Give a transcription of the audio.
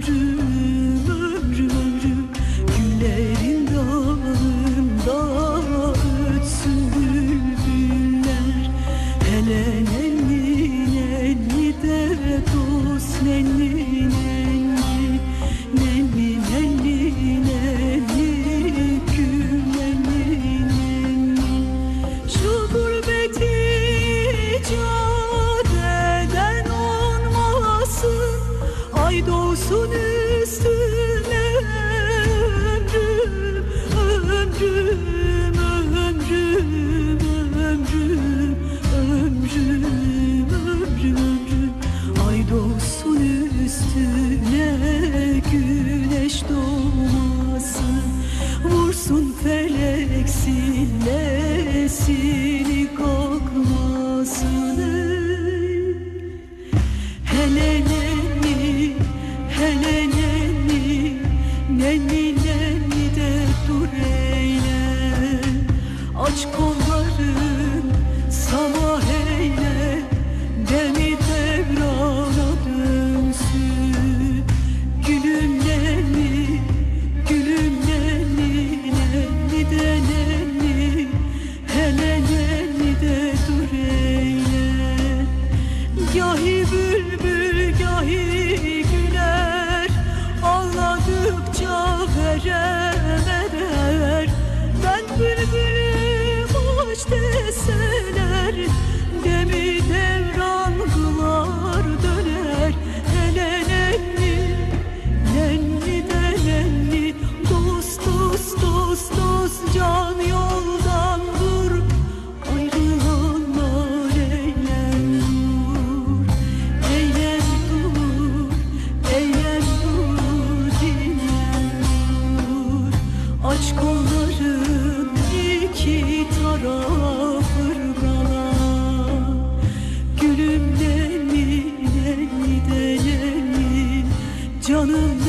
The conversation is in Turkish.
之。σύνεση νικό Dost dost dost can yoldan dur Ayrılanlar eylem dur dur Eylem dur Dinlen dur Aç kolların iki taraf fırgala Gülüm leli Canım